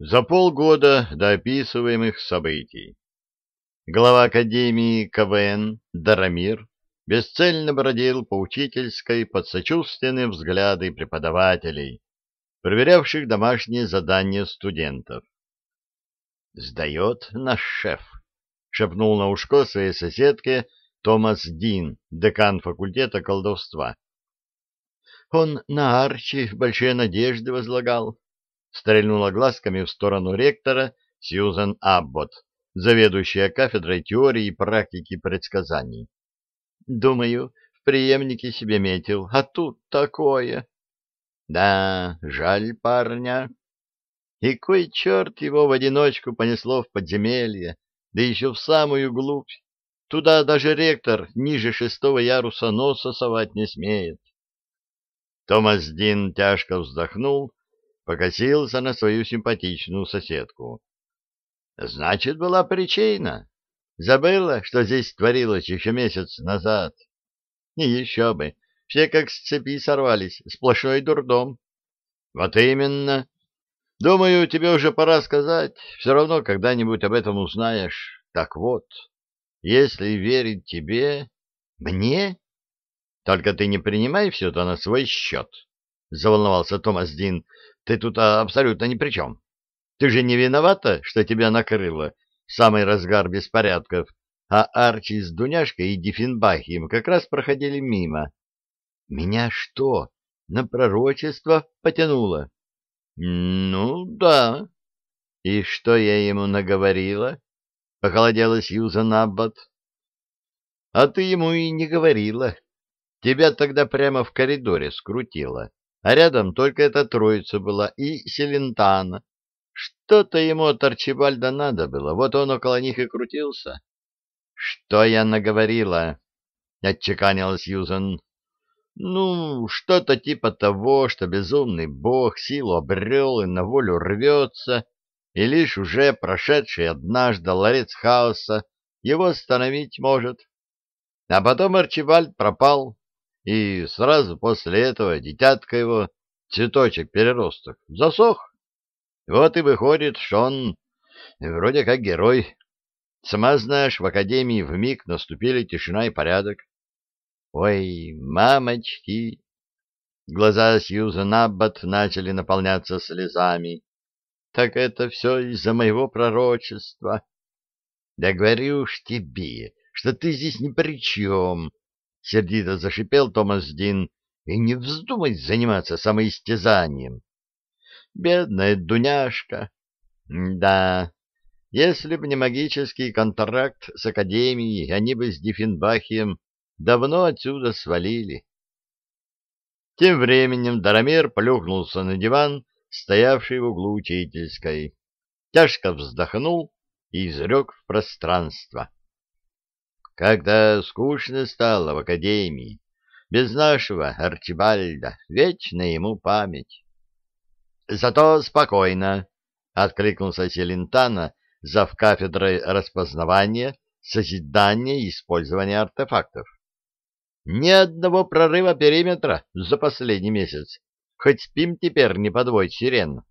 За полгода до описываемых событий глава Академии КВН Дарамир бесцельно бродил по учительской под сочувственные взгляды преподавателей, проверявших домашние задания студентов. «Сдает наш шеф», — шепнул на ушко своей соседке Томас Дин, декан факультета колдовства. «Он на Арчи большие надежды возлагал», — стрельнула глазками в сторону ректора Сьюзен Аббот, заведующая кафедрой теории и практики предсказаний. Думаю, в преемнике себе метил, а тут такое. Да, жаль парня. И кой черт его в одиночку понесло в подземелье, да еще в самую глубь. Туда даже ректор ниже шестого яруса носа совать не смеет. Томас Дин тяжко вздохнул, покосился на свою симпатичную соседку. Значит, была причина. Забыла, что здесь творилось еще месяц назад. И еще бы, все как с цепи сорвались, сплошной дурдом. Вот именно. Думаю, тебе уже пора сказать, все равно когда-нибудь об этом узнаешь. Так вот, если верить тебе... Мне? Только ты не принимай все это на свой счет, — заволновался Томас Дин. Ты тут абсолютно ни при чем. Ты же не виновата, что тебя накрыло в самый разгар беспорядков, а Арчи с Дуняшкой и Диффенбахием как раз проходили мимо. Меня что, на пророчество потянуло? Ну, да. И что я ему наговорила? Похолодела Сьюзан Аббот. А ты ему и не говорила. Тебя тогда прямо в коридоре скрутило, а рядом только эта троица была и Селентана. Что-то ему от Арчибальда надо было, вот он около них и крутился. — Что я наговорила? — отчеканила Сьюзен. — Ну, что-то типа того, что безумный бог силу обрел и на волю рвется, и лишь уже прошедший однажды ларец хаоса его остановить может. А потом Арчибальд пропал, и сразу после этого дитятка его, цветочек-переросток, засох. Вот и выходит, что он вроде как герой. Сама знаешь, в академии вмиг наступили тишина и порядок. Ой, мамочки! Глаза Сьюзан Аббат начали наполняться слезами. Так это все из-за моего пророчества. Да говорю ж тебе, что ты здесь ни при чем, — сердито зашипел Томас Дин, — и не вздумай заниматься самоистязанием. Бедная Дуняшка. Да, если бы не магический контракт с Академией, они бы с Диффенбахием давно отсюда свалили. Тем временем Дарамир плюхнулся на диван, стоявший в углу учительской, тяжко вздохнул и изрек в пространство. Когда скучно стало в Академии, без нашего Арчибальда, вечно ему память. Зато спокойно, — откликнулся Селентана, зав кафедрой распознавания, созидания и использования артефактов. Ни одного прорыва периметра за последний месяц. Хоть спим теперь не подвой сирен.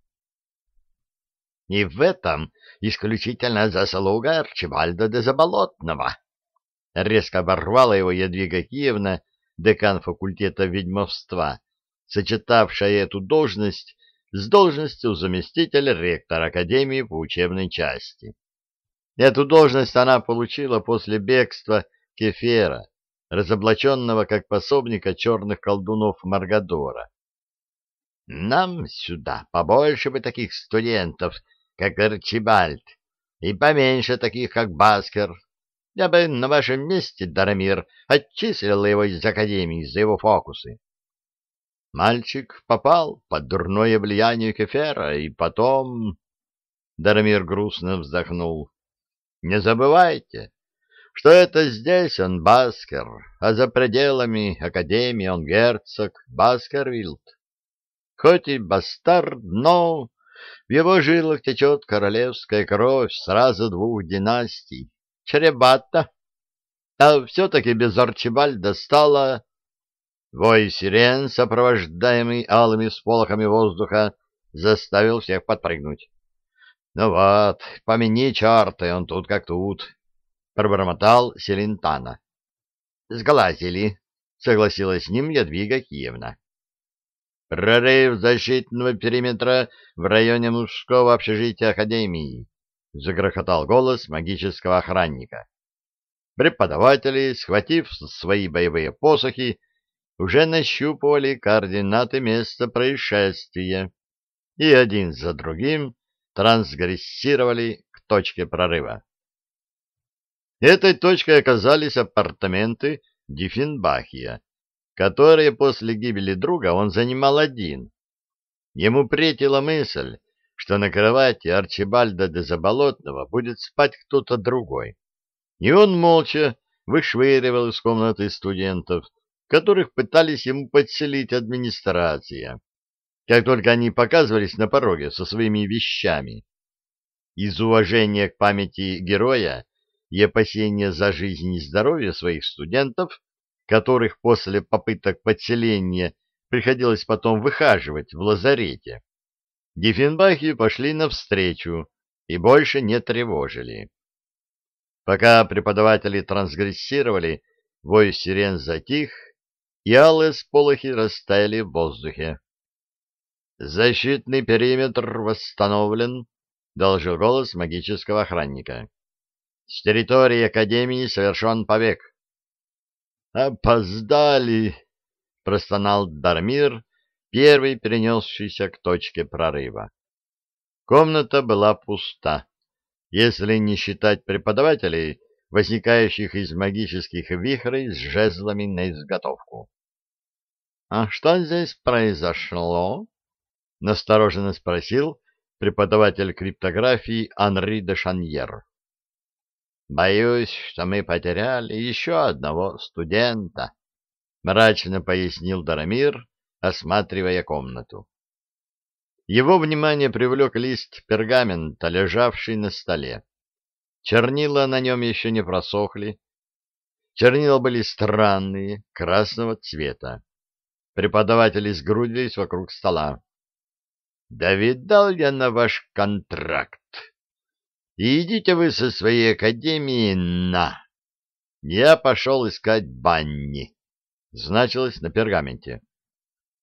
И в этом исключительно заслуга Арчибальда де Заболотного. Резко оборвала его Ядвига Киевна, декан факультета ведьмовства, сочетавшая эту должность с должностью заместителя ректора Академии по учебной части. Эту должность она получила после бегства Кефера, разоблаченного как пособника черных колдунов Маргадора. «Нам сюда побольше бы таких студентов, как Арчибальд, и поменьше таких, как Баскер. Я бы на вашем месте, Дарамир, отчислил его из Академии за его фокусы. Мальчик попал под дурное влияние Кефера, и потом... Дарамир грустно вздохнул. Не забывайте, что это здесь он Баскер, а за пределами Академии он герцог Баскервилд. Хоть и бастард, но в его жилах течет королевская кровь сразу двух династий. Чребата. А все-таки без Арчибальда стало Вой сирен, сопровождаемый алыми сполохами воздуха, заставил всех подпрыгнуть. Ну вот, помяни черта, он тут как тут, — пробормотал Селентана. — Сглазили, — согласилась с ним Ядвига Киевна. — Прорыв защитного периметра в районе мужского общежития Академии, — загрохотал голос магического охранника. Преподаватели, схватив свои боевые посохи, уже нащупывали координаты места происшествия и один за другим трансгрессировали к точке прорыва. Этой точкой оказались апартаменты Диффенбахия, которые после гибели друга он занимал один. Ему претила мысль, что на кровати Арчибальда де Заболотного будет спать кто-то другой. И он молча вышвыривал из комнаты студентов, которых пытались ему подселить администрация как только они показывались на пороге со своими вещами. Из уважения к памяти героя и опасения за жизнь и здоровье своих студентов, которых после попыток подселения приходилось потом выхаживать в лазарете, Диффенбахи пошли навстречу и больше не тревожили. Пока преподаватели трансгрессировали, вой сирен затих, и алые сполохи растаяли в воздухе. «Защитный периметр восстановлен», — доложил голос магического охранника. «С территории Академии совершен побег». «Опоздали!» — простонал Дармир, первый перенесшийся к точке прорыва. Комната была пуста, если не считать преподавателей, возникающих из магических вихрей с жезлами на изготовку. «А что здесь произошло?» — настороженно спросил преподаватель криптографии Анри де Шаньер. «Боюсь, что мы потеряли еще одного студента», — мрачно пояснил Дарамир, осматривая комнату. Его внимание привлек лист пергамента, лежавший на столе. Чернила на нем еще не просохли. Чернила были странные, красного цвета. Преподаватели сгрудились вокруг стола. Да видал я на ваш контракт. идите вы со своей академии на. Я пошел искать Банни. Значилось на пергаменте.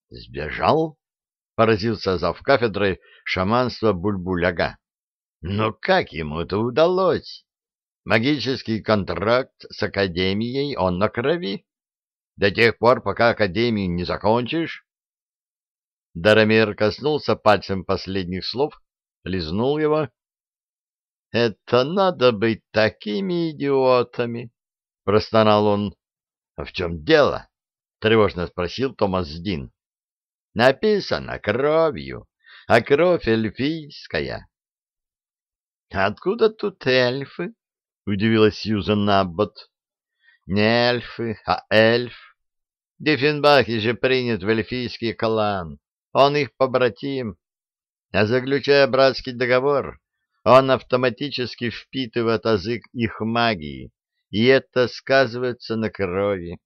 Сбежал? Поразился зав кафедрой шаманства Бульбуляга. Но как ему это удалось? Магический контракт с академией он на крови. До тех пор, пока академию не закончишь, Дарамир коснулся пальцем последних слов, лизнул его. — Это надо быть такими идиотами! — простонал он. — А в чем дело? — тревожно спросил Томас Дин. — Написано кровью, а кровь эльфийская. — Откуда тут эльфы? — удивилась Сьюзан Аббот. — Не эльфы, а эльф. Диффенбахи же принят в эльфийский клан. Он их побратим. А заключая братский договор, он автоматически впитывает язык их магии, и это сказывается на крови.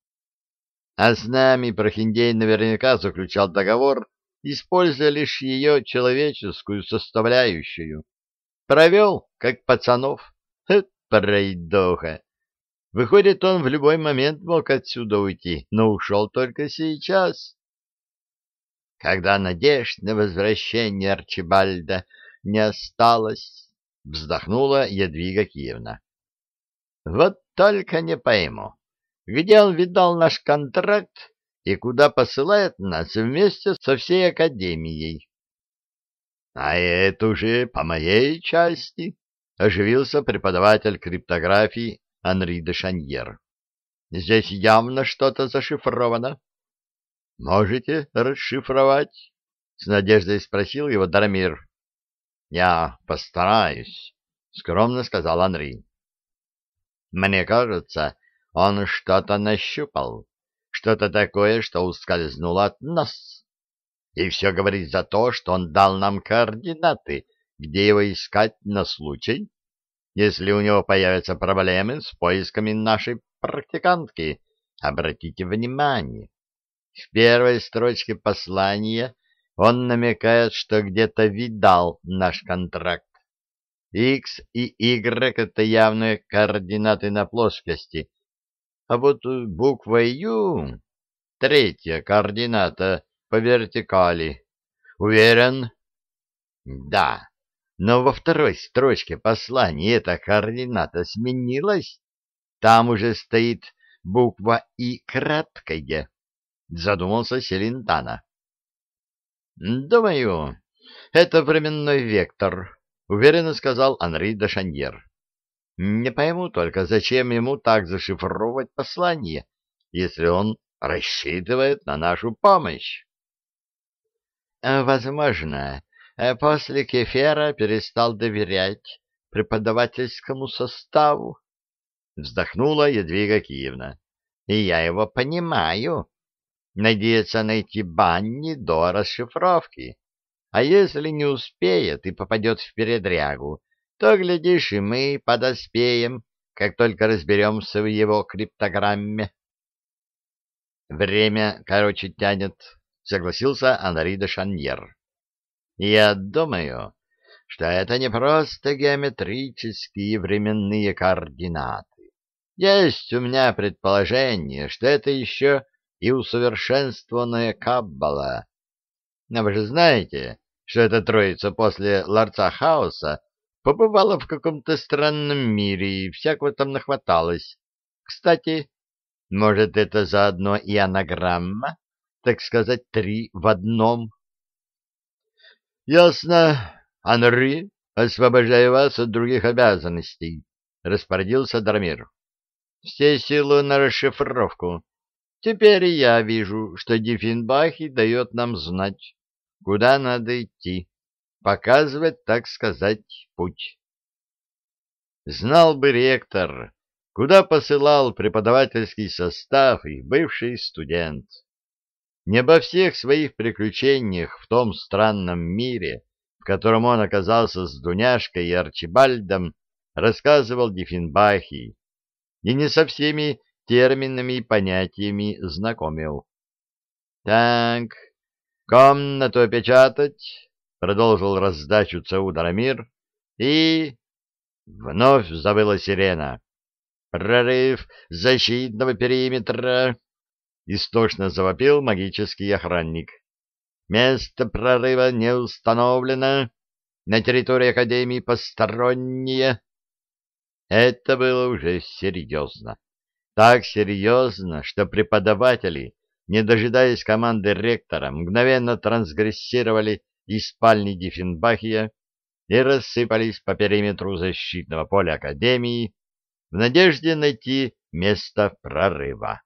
А с нами Прохиндей наверняка заключал договор, используя лишь ее человеческую составляющую. Провел, как пацанов. Хе, пройдоха. Выходит, он в любой момент мог отсюда уйти, но ушел только сейчас когда надежд на возвращение Арчибальда не осталось, — вздохнула Ядвига Киевна. — Вот только не пойму, где он видал наш контракт и куда посылает нас вместе со всей Академией. — А это уже по моей части, — оживился преподаватель криптографии Анри де Шаньер. — Здесь явно что-то зашифровано. Можете расшифровать? С надеждой спросил его Дармир. Я постараюсь, скромно сказал Анри. Мне кажется, он что-то нащупал, что-то такое, что ускользнуло от нас. И все говорит за то, что он дал нам координаты, где его искать на случай, если у него появятся проблемы с поисками нашей практикантки. Обратите внимание, в первой строчке послания он намекает, что где-то видал наш контракт. X и Y — это явные координаты на плоскости, а вот буква Ю — третья координата по вертикали. Уверен? Да, но во второй строчке послания эта координата сменилась. Там уже стоит буква И краткая, задумался Селентана. Думаю, это временной вектор, уверенно сказал Анри де Шаньер. Не пойму только, зачем ему так зашифровывать послание, если он рассчитывает на нашу помощь. Возможно, после Кефера перестал доверять преподавательскому составу, вздохнула Едвига Киевна. И я его понимаю. Надеется найти Банни до расшифровки. А если не успеет и попадет в передрягу, то, глядишь, и мы подоспеем, как только разберемся в его криптограмме. Время, короче, тянет, — согласился Анри де Шаньер. Я думаю, что это не просто геометрические временные координаты. Есть у меня предположение, что это еще и усовершенствованная каббала. Но вы же знаете, что эта троица после ларца хаоса побывала в каком-то странном мире и всякого там нахваталась. Кстати, может, это заодно и анаграмма, так сказать, три в одном? — Ясно. Анри, освобождаю вас от других обязанностей, — распорядился Драмир все силы на расшифровку. Теперь я вижу, что Диффенбахи дает нам знать, куда надо идти, показывать, так сказать, путь. Знал бы ректор, куда посылал преподавательский состав и бывший студент. Не обо всех своих приключениях в том странном мире, в котором он оказался с Дуняшкой и Арчибальдом, рассказывал Диффенбахи, и не со всеми терминами и понятиями знакомил. — Так, комнату опечатать, — продолжил раздачу Цаударамир, и... Вновь завыла сирена. «Прорыв защитного периметра!» Истошно завопил магический охранник. «Место прорыва не установлено. На территории Академии посторонние...» Это было уже серьезно. Так серьезно, что преподаватели, не дожидаясь команды ректора, мгновенно трансгрессировали из спальни Диффенбахия и рассыпались по периметру защитного поля Академии в надежде найти место прорыва.